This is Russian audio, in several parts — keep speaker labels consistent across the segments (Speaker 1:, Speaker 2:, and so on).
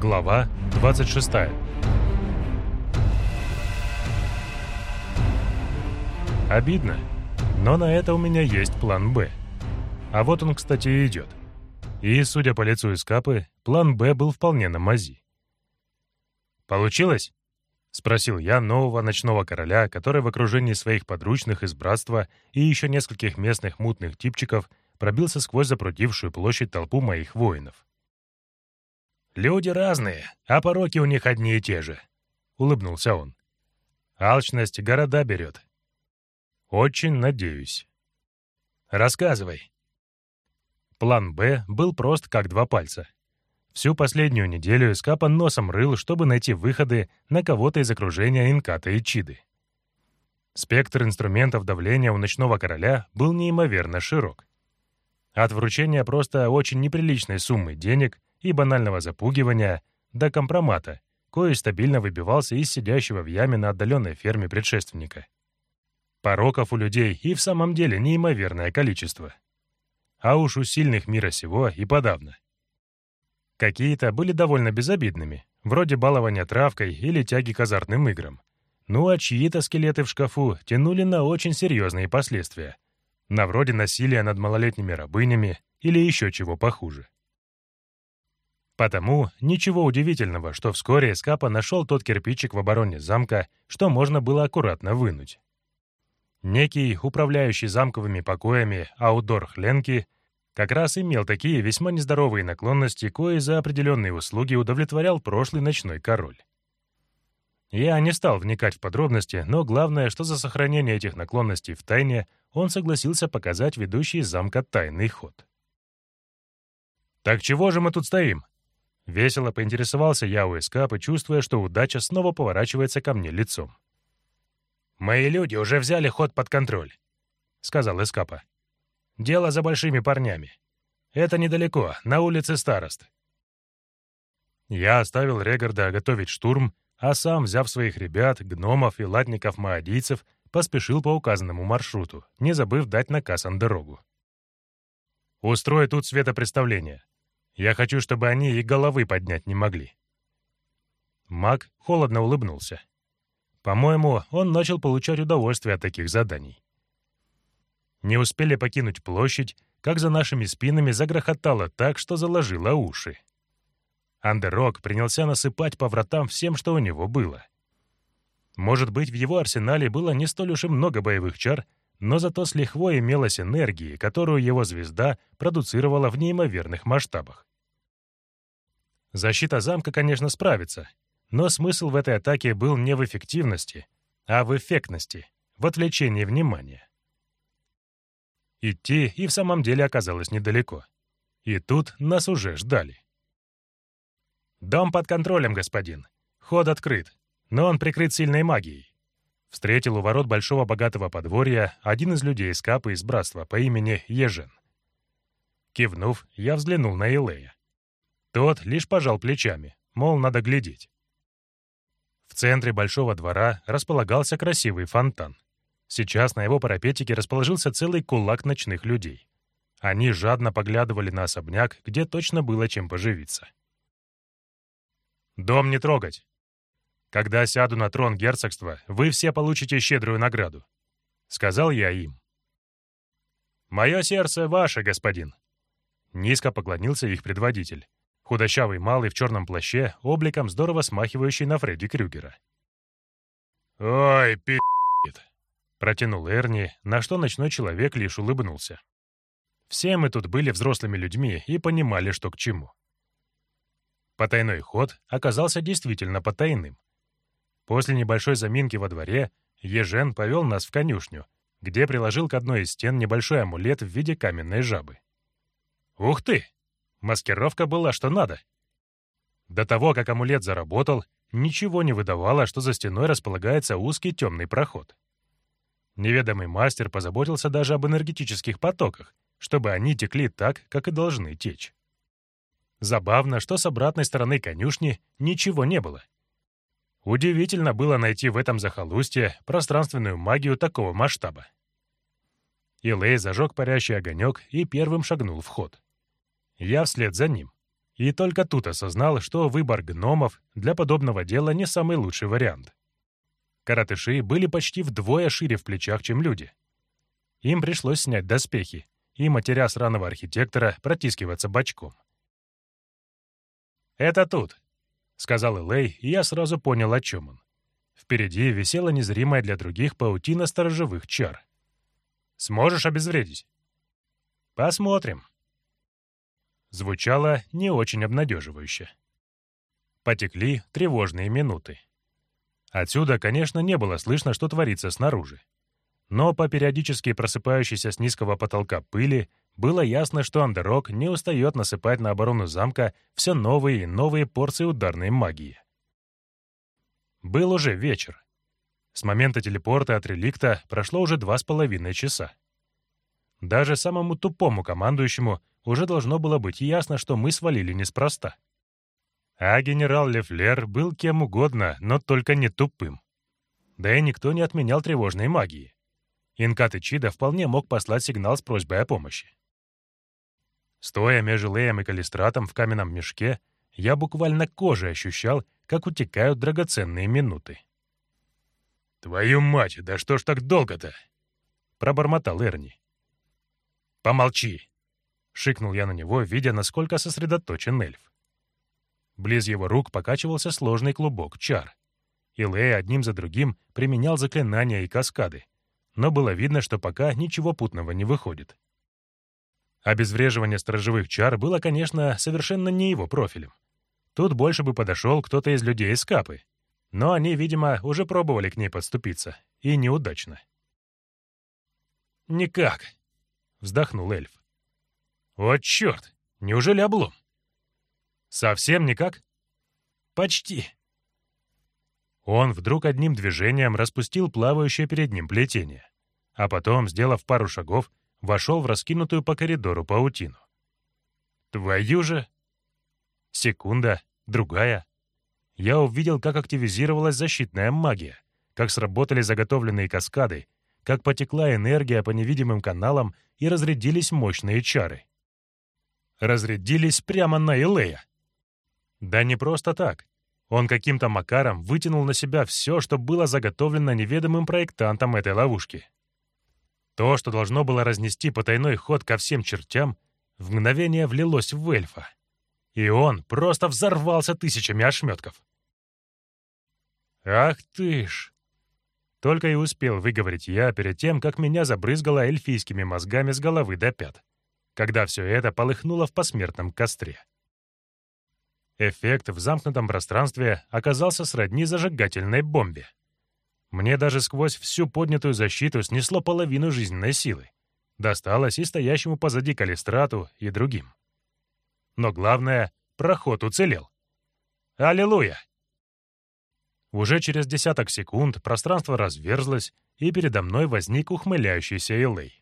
Speaker 1: Глава 26 Обидно, но на это у меня есть план «Б». А вот он, кстати, и идет. И, судя по лицу Искапы, план «Б» был вполне на мази. «Получилось?» — спросил я нового ночного короля, который в окружении своих подручных из братства и еще нескольких местных мутных типчиков пробился сквозь запрудившую площадь толпу моих воинов. «Люди разные, а пороки у них одни и те же», — улыбнулся он. «Алчность города берет». «Очень надеюсь». «Рассказывай». План «Б» был прост как два пальца. Всю последнюю неделю Скапа носом рыл, чтобы найти выходы на кого-то из окружения Инката и Чиды. Спектр инструментов давления у ночного короля был неимоверно широк. От вручения просто очень неприличной суммы денег и банального запугивания до компромата, кое стабильно выбивался из сидящего в яме на отдаленной ферме предшественника. Пороков у людей и в самом деле неимоверное количество. А уж у сильных мира сего и подавно. Какие-то были довольно безобидными, вроде балования травкой или тяги к азартным играм. Ну а чьи-то скелеты в шкафу тянули на очень серьезные последствия. На вроде насилия над малолетними рабынями или еще чего похуже. Потому ничего удивительного, что вскоре Эскапа нашел тот кирпичик в обороне замка, что можно было аккуратно вынуть. Некий, управляющий замковыми покоями Аудор Хленки, как раз имел такие весьма нездоровые наклонности, кои за определенные услуги удовлетворял прошлый ночной король. Я не стал вникать в подробности, но главное, что за сохранение этих наклонностей в тайне он согласился показать ведущий замка тайный ход. «Так чего же мы тут стоим?» Весело поинтересовался я у Эскапа, чувствуя, что удача снова поворачивается ко мне лицом. «Мои люди уже взяли ход под контроль», — сказал Эскапа. «Дело за большими парнями. Это недалеко, на улице Старост». Я оставил Регарда готовить штурм, а сам, взяв своих ребят, гномов и латников-маодийцев, поспешил по указанному маршруту, не забыв дать наказ на дорогу. «Устрой тут светопредставление. Я хочу, чтобы они и головы поднять не могли». Маг холодно улыбнулся. По-моему, он начал получать удовольствие от таких заданий. Не успели покинуть площадь, как за нашими спинами загрохотало так, что заложило уши. Андерок принялся насыпать по вратам всем, что у него было. Может быть, в его арсенале было не столь уж и много боевых чар, но зато с лихвой имелась энергии, которую его звезда продуцировала в неимоверных масштабах. Защита замка, конечно, справится, но смысл в этой атаке был не в эффективности, а в эффектности, в отвлечении внимания. Идти и в самом деле оказалось недалеко. И тут нас уже ждали. «Дом под контролем, господин. Ход открыт, но он прикрыт сильной магией». Встретил у ворот большого богатого подворья один из людей из Капы из братства по имени Ежен. Кивнув, я взглянул на Илея. Тот лишь пожал плечами, мол, надо глядеть. В центре большого двора располагался красивый фонтан. Сейчас на его парапетике расположился целый кулак ночных людей. Они жадно поглядывали на особняк, где точно было чем поживиться. «Дом не трогать. Когда сяду на трон герцогства, вы все получите щедрую награду», — сказал я им. «Мое сердце ваше, господин», — низко поклонился их предводитель. Худощавый малый в черном плаще, обликом здорово смахивающий на Фредди Крюгера. «Ой, пи***т!» — протянул Эрни, на что ночной человек лишь улыбнулся. Все мы тут были взрослыми людьми и понимали, что к чему. Потайной ход оказался действительно потайным. После небольшой заминки во дворе Ежен повел нас в конюшню, где приложил к одной из стен небольшой амулет в виде каменной жабы. «Ух ты!» Маскировка была что надо. До того, как амулет заработал, ничего не выдавало, что за стеной располагается узкий темный проход. Неведомый мастер позаботился даже об энергетических потоках, чтобы они текли так, как и должны течь. Забавно, что с обратной стороны конюшни ничего не было. Удивительно было найти в этом захолустье пространственную магию такого масштаба. Илэй зажег парящий огонек и первым шагнул в ход. Я вслед за ним. И только тут осознал, что выбор гномов для подобного дела не самый лучший вариант. Каратыши были почти вдвое шире в плечах, чем люди. Им пришлось снять доспехи и, матеря сраного архитектора, протискиваться бочком. «Это тут», — сказал Элей, и я сразу понял, о чем он. Впереди висела незримая для других паутина сторожевых чар. «Сможешь обезвредить?» «Посмотрим», звучало не очень обнадеживающе. Потекли тревожные минуты. Отсюда, конечно, не было слышно, что творится снаружи. Но по периодически просыпающейся с низкого потолка пыли было ясно, что Андерок не устает насыпать на оборону замка все новые и новые порции ударной магии. Был уже вечер. С момента телепорта от реликта прошло уже два с половиной часа. Даже самому тупому командующему уже должно было быть ясно, что мы свалили неспроста. А генерал Лефлер был кем угодно, но только не тупым. Да и никто не отменял тревожной магии. Инкат Ичида вполне мог послать сигнал с просьбой о помощи. Стоя между Леем и Калистратом в каменном мешке, я буквально кожей ощущал, как утекают драгоценные минуты. «Твою мать, да что ж так долго-то?» — пробормотал Эрни. «Помолчи!» — шикнул я на него, видя, насколько сосредоточен эльф. Близ его рук покачивался сложный клубок чар. И Лэй одним за другим применял заклинания и каскады, но было видно, что пока ничего путного не выходит. Обезвреживание сторожевых чар было, конечно, совершенно не его профилем. Тут больше бы подошел кто-то из людей из Капы, но они, видимо, уже пробовали к ней подступиться, и неудачно. «Никак», — вздохнул эльф. «Вот черт! Неужели облом?» «Совсем никак?» «Почти». Он вдруг одним движением распустил плавающее перед ним плетение, а потом, сделав пару шагов, вошел в раскинутую по коридору паутину. «Твою же!» Секунда, другая. Я увидел, как активизировалась защитная магия, как сработали заготовленные каскады, как потекла энергия по невидимым каналам и разрядились мощные чары. Разрядились прямо на Илея. Да не просто так. Он каким-то макаром вытянул на себя все, что было заготовлено неведомым проектантом этой ловушки. То, что должно было разнести потайной ход ко всем чертям, в мгновение влилось в эльфа. И он просто взорвался тысячами ошметков. «Ах ты ж!» Только и успел выговорить я перед тем, как меня забрызгало эльфийскими мозгами с головы до пят, когда все это полыхнуло в посмертном костре. Эффект в замкнутом пространстве оказался сродни зажигательной бомбе. Мне даже сквозь всю поднятую защиту снесло половину жизненной силы. Досталось и стоящему позади Калистрату, и другим. Но главное, проход уцелел. Аллилуйя! Уже через десяток секунд пространство разверзлось, и передо мной возник ухмыляющийся Элей.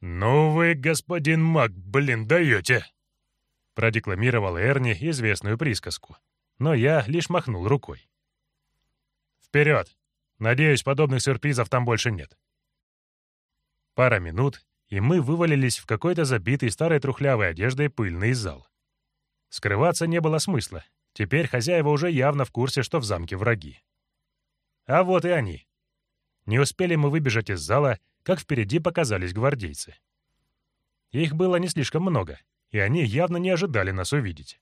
Speaker 1: «Ну вы, господин маг, блин, даете!» Продекламировал Эрни известную присказку, но я лишь махнул рукой. «Вперед! Надеюсь, подобных сюрпризов там больше нет». Пара минут, и мы вывалились в какой-то забитый старой трухлявой одеждой пыльный зал. Скрываться не было смысла, Теперь хозяева уже явно в курсе, что в замке враги. А вот и они. Не успели мы выбежать из зала, как впереди показались гвардейцы. Их было не слишком много, и они явно не ожидали нас увидеть.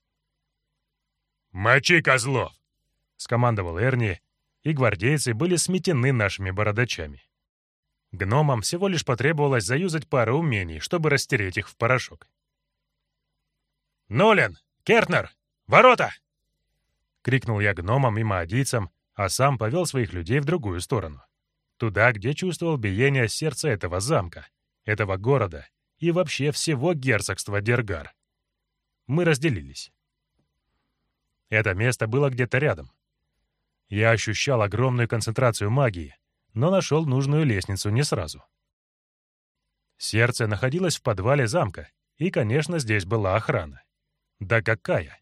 Speaker 1: «Мочи козлов!» — скомандовал Эрни, и гвардейцы были сметены нашими бородачами. Гномам всего лишь потребовалось заюзать пару умений, чтобы растереть их в порошок. «Нолен! Кертнер! Ворота!» — крикнул я гномам и маодийцам, а сам повел своих людей в другую сторону. Туда, где чувствовал биение сердца этого замка, этого города и вообще всего герцогства Дергар. Мы разделились. Это место было где-то рядом. Я ощущал огромную концентрацию магии, но нашел нужную лестницу не сразу. Сердце находилось в подвале замка, и, конечно, здесь была охрана. Да какая!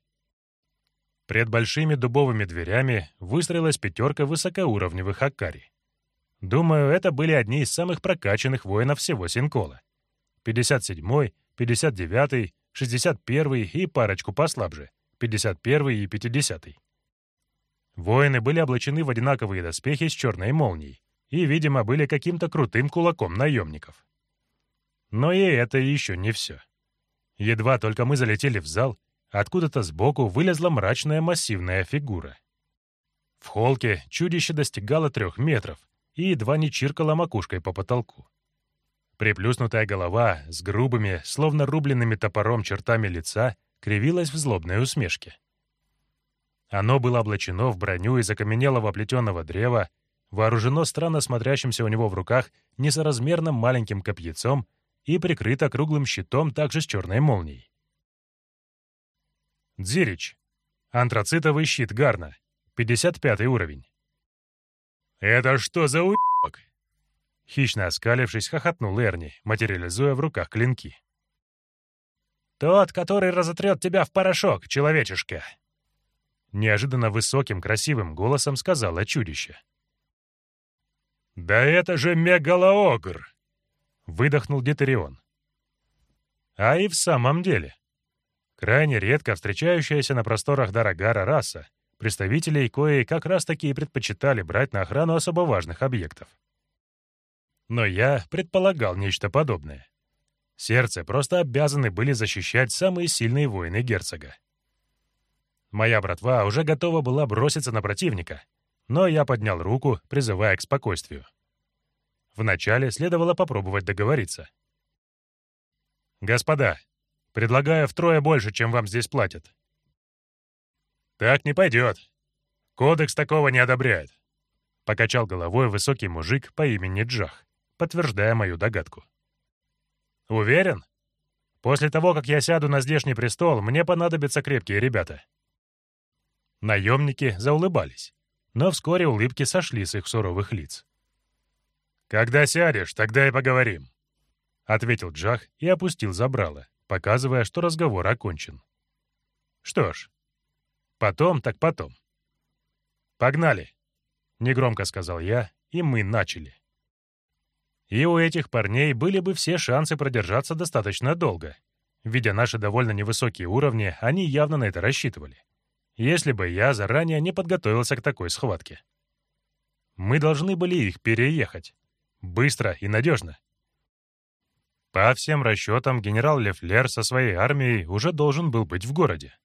Speaker 1: Пред большими дубовыми дверями выстроилась пятерка высокоуровневых акари. Думаю, это были одни из самых прокачанных воинов всего Синкола. 57-й, 59-й, 61 и парочку послабже, 51 и 50. Воины были облачены в одинаковые доспехи с черной молнией и, видимо, были каким-то крутым кулаком наемников. Но и это еще не все. Едва только мы залетели в зал, откуда-то сбоку вылезла мрачная массивная фигура. В холке чудище достигало трех метров и едва не чиркало макушкой по потолку. Приплюснутая голова с грубыми, словно рубленными топором чертами лица, кривилась в злобной усмешке. Оно было облачено в броню из окаменелого плетеного древа, вооружено странно смотрящимся у него в руках несоразмерно маленьким копьецом и прикрыто круглым щитом также с черной молнией. Дзирич. Антрацитовый щит Гарна. 55 уровень. «Это что за уебок?» Хищно оскалившись, хохотнул Эрни, материализуя в руках клинки. «Тот, который разотрет тебя в порошок, человечишка!» Неожиданно высоким, красивым голосом сказала чудище. «Да это же мегалоогр!» — выдохнул Детерион. А и в самом деле. Крайне редко встречающаяся на просторах Дарагара раса, представителей кои как раз-таки и предпочитали брать на охрану особо важных объектов. Но я предполагал нечто подобное. Сердце просто обязаны были защищать самые сильные воины герцога. Моя братва уже готова была броситься на противника, но я поднял руку, призывая к спокойствию. Вначале следовало попробовать договориться. «Господа, предлагаю втрое больше, чем вам здесь платят». «Так не пойдет. Кодекс такого не одобряет», — покачал головой высокий мужик по имени Джах, подтверждая мою догадку. «Уверен? После того, как я сяду на здешний престол, мне понадобятся крепкие ребята». Наемники заулыбались, но вскоре улыбки сошли с их суровых лиц. «Когда сядешь, тогда и поговорим», — ответил Джах и опустил забрало, показывая, что разговор окончен. «Что ж, потом так потом». «Погнали», — негромко сказал я, и мы начали. И у этих парней были бы все шансы продержаться достаточно долго. Видя наши довольно невысокие уровни, они явно на это рассчитывали если бы я заранее не подготовился к такой схватке. Мы должны были их переехать. Быстро и надежно. По всем расчетам, генерал Лефлер со своей армией уже должен был быть в городе.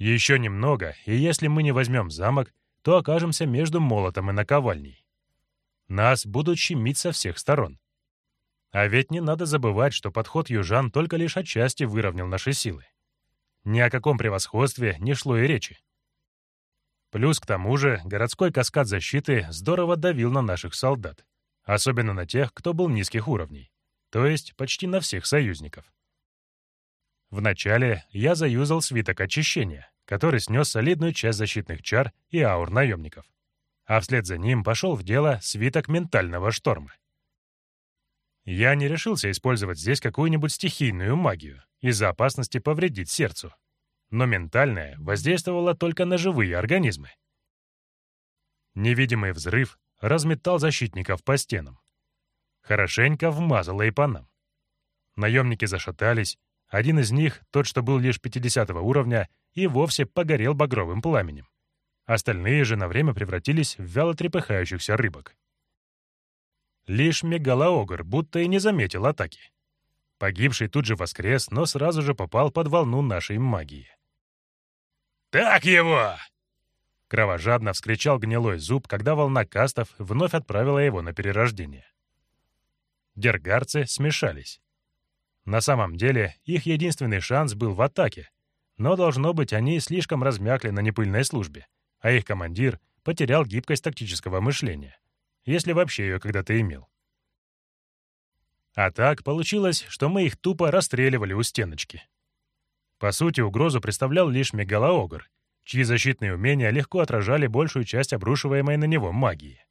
Speaker 1: Еще немного, и если мы не возьмем замок, то окажемся между молотом и наковальней. Нас будут щемить со всех сторон. А ведь не надо забывать, что подход южан только лишь отчасти выровнял наши силы. Ни о каком превосходстве не шло и речи. Плюс к тому же городской каскад защиты здорово давил на наших солдат, особенно на тех, кто был низких уровней, то есть почти на всех союзников. Вначале я заюзал свиток очищения, который снес солидную часть защитных чар и аур наемников, а вслед за ним пошел в дело свиток ментального шторма. Я не решился использовать здесь какую-нибудь стихийную магию из-за опасности повредить сердцу. Но ментальная воздействовала только на живые организмы. Невидимый взрыв разметал защитников по стенам. Хорошенько вмазало и по нам. Наемники зашатались, один из них, тот, что был лишь 50 уровня, и вовсе погорел багровым пламенем. Остальные же на время превратились в вяло трепыхающихся рыбок. Лишь мегалоогр будто и не заметил атаки. Погибший тут же воскрес, но сразу же попал под волну нашей магии. «Так его!» Кровожадно вскричал гнилой зуб, когда волна кастов вновь отправила его на перерождение. Дергарцы смешались. На самом деле, их единственный шанс был в атаке, но, должно быть, они слишком размякли на непыльной службе, а их командир потерял гибкость тактического мышления если вообще ее когда-то имел. А так получилось, что мы их тупо расстреливали у стеночки. По сути, угрозу представлял лишь мегалоогр, чьи защитные умения легко отражали большую часть обрушиваемой на него магии.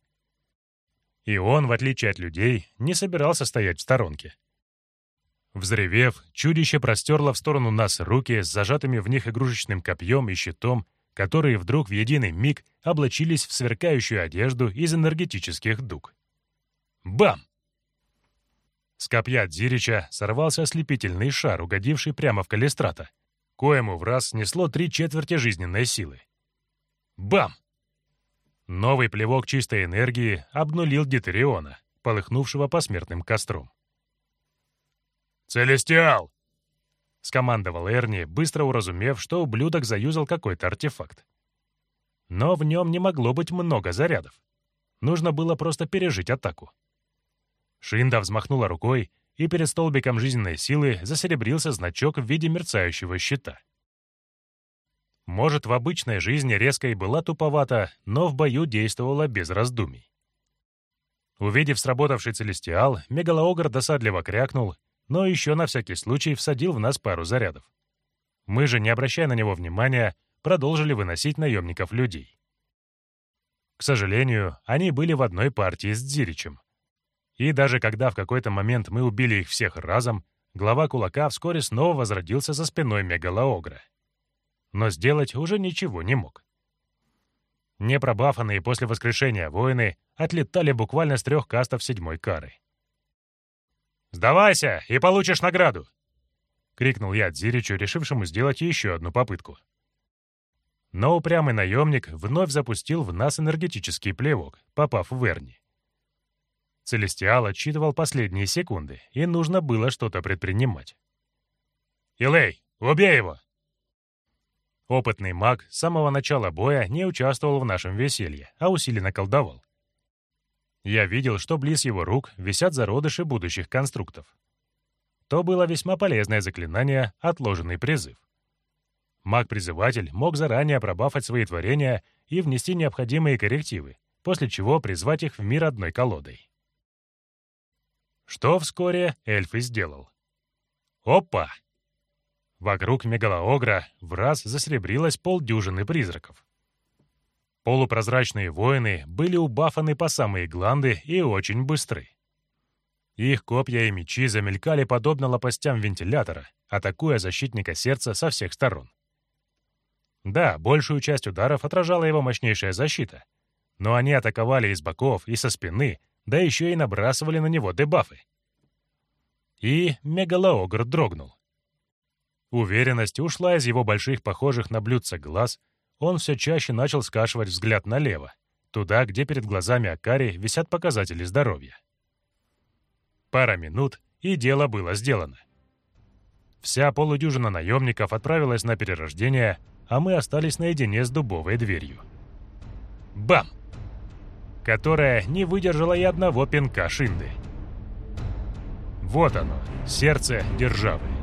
Speaker 1: И он, в отличие от людей, не собирался стоять в сторонке. Взревев, чудище простерло в сторону нас руки с зажатыми в них игрушечным копьем и щитом которые вдруг в единый миг облачились в сверкающую одежду из энергетических дуг. Бам! С копья Дзирича сорвался ослепительный шар, угодивший прямо в калистрата, коему в раз снесло три четверти жизненной силы. Бам! Новый плевок чистой энергии обнулил Гетериона, полыхнувшего посмертным костром. «Целестиал!» — скомандовал Эрни, быстро уразумев, что ублюдок заюзал какой-то артефакт. Но в нем не могло быть много зарядов. Нужно было просто пережить атаку. Шинда взмахнула рукой, и перед столбиком жизненной силы засеребрился значок в виде мерцающего щита. Может, в обычной жизни резко и была туповата, но в бою действовала без раздумий. Увидев сработавший целестиал, мегалоогр досадливо крякнул, но еще на всякий случай всадил в нас пару зарядов. Мы же, не обращая на него внимания, продолжили выносить наемников людей. К сожалению, они были в одной партии с Дзиричем. И даже когда в какой-то момент мы убили их всех разом, глава кулака вскоре снова возродился за спиной мегалоогра. Но сделать уже ничего не мог. Непробафанные после воскрешения воины отлетали буквально с трех кастов седьмой кары. «Сдавайся, и получишь награду!» — крикнул я Дзиричу, решившему сделать еще одну попытку. Но упрямый наемник вновь запустил в нас энергетический плевок, попав в Верни. Целестиал отсчитывал последние секунды, и нужно было что-то предпринимать. «Илей, убей его!» Опытный маг с самого начала боя не участвовал в нашем веселье, а усиленно колдовал. Я видел, что близ его рук висят зародыши будущих конструктов. То было весьма полезное заклинание «Отложенный призыв». Маг-призыватель мог заранее пробафать свои творения и внести необходимые коррективы, после чего призвать их в мир одной колодой. Что вскоре эльф и сделал. Опа! Вокруг мегалоогра в раз засребрилось полдюжины призраков. Полупрозрачные воины были убафаны по самые гланды и очень быстры. Их копья и мечи замелькали подобно лопастям вентилятора, атакуя защитника сердца со всех сторон. Да, большую часть ударов отражала его мощнейшая защита, но они атаковали из боков и со спины, да еще и набрасывали на него дебафы. И мегалоогр дрогнул. Уверенность ушла из его больших, похожих на блюдца глаз, он все чаще начал скашивать взгляд налево, туда, где перед глазами Акари висят показатели здоровья. Пара минут, и дело было сделано. Вся полудюжина наемников отправилась на перерождение, а мы остались наедине с дубовой дверью. Бам! Которая не выдержала и одного пинка шинды. Вот оно, сердце державы.